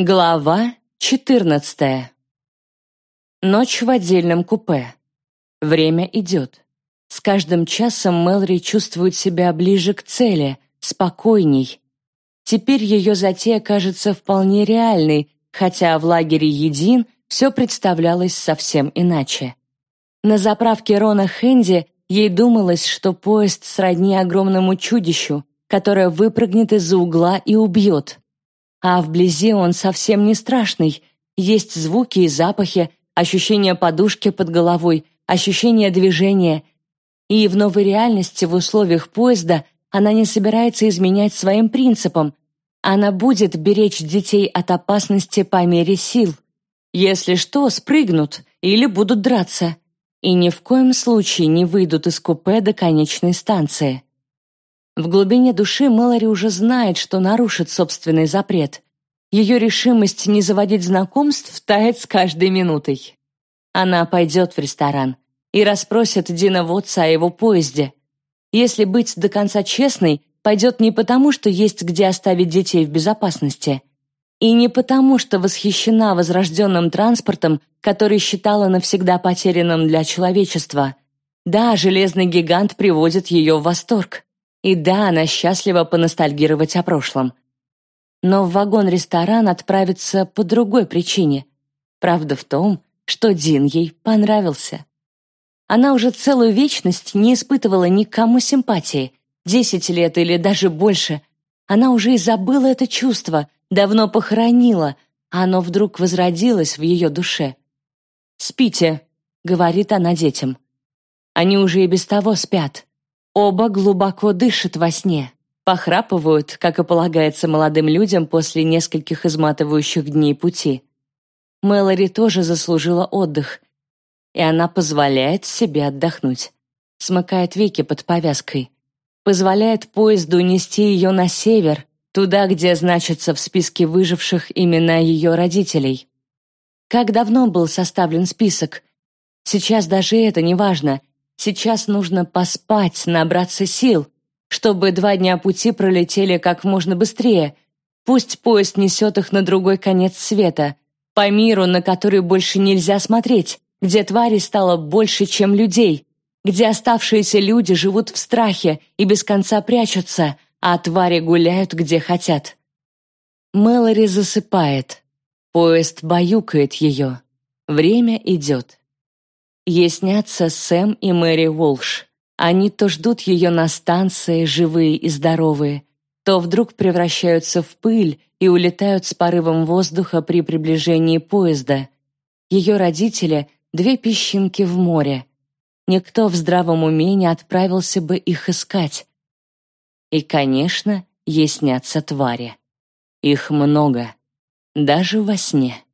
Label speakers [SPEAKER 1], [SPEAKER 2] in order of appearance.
[SPEAKER 1] Глава 14. Ночь в отдельном купе. Время идет. С каждым часом Мэлори чувствует себя ближе к цели, спокойней. Теперь ее затея кажется вполне реальной, хотя в лагере Един все представлялось совсем иначе. На заправке Рона Хэнди ей думалось, что поезд сродни огромному чудищу, которое выпрыгнет из-за угла и убьет. А вблизи он совсем не страшный. Есть звуки и запахи, ощущение подушки под головой, ощущение движения. И в новой реальности, в условиях поезда, она не собирается изменять своим принципам. Она будет беречь детей от опасности по мере сил. Если что, спрыгнут или будут драться. И ни в коем случае не выйдут из купе до конечной станции. В глубине души Мэлори уже знает, что нарушит собственный запрет. Ее решимость не заводить знакомств тает с каждой минутой. Она пойдет в ресторан и расспросит Дина Вотса о его поезде. Если быть до конца честной, пойдет не потому, что есть где оставить детей в безопасности, и не потому, что восхищена возрожденным транспортом, который считала навсегда потерянным для человечества. Да, железный гигант приводит ее в восторг. И да, она счастлива поностальгировать о прошлом. Но в вагон-ресторан отправится по другой причине. Правда в том, что Дин ей понравился. Она уже целую вечность не испытывала никому симпатии. Десять лет или даже больше. Она уже и забыла это чувство, давно похоронила, а оно вдруг возродилось в ее душе. «Спите», — говорит она детям. Они уже и без того спят. Оба глубоко дышат во сне, похрапывают, как и полагается молодым людям после нескольких изматывающих дней пути. Мэлори тоже заслужила отдых, и она позволяет себе отдохнуть. Смыкает веки под повязкой. Позволяет поезду нести ее на север, туда, где значатся в списке выживших имена ее родителей. Как давно был составлен список? Сейчас даже это не важно. Сейчас нужно поспать, набраться сил, чтобы два дня пути пролетели как можно быстрее. Пусть поезд несет их на другой конец света, по миру, на который больше нельзя смотреть, где тварей стало больше, чем людей, где оставшиеся люди живут в страхе и без конца прячутся, а твари гуляют где хотят. Мэлори засыпает. Поезд баюкает ее. Время идет. Ей снятся Сэм и Мэри Уолш. Они то ждут ее на станции, живые и здоровые, то вдруг превращаются в пыль и улетают с порывом воздуха при приближении поезда. Ее родители — две песчинки в море. Никто в здравом уме не отправился бы их искать. И, конечно, ей снятся твари. Их много, даже во сне.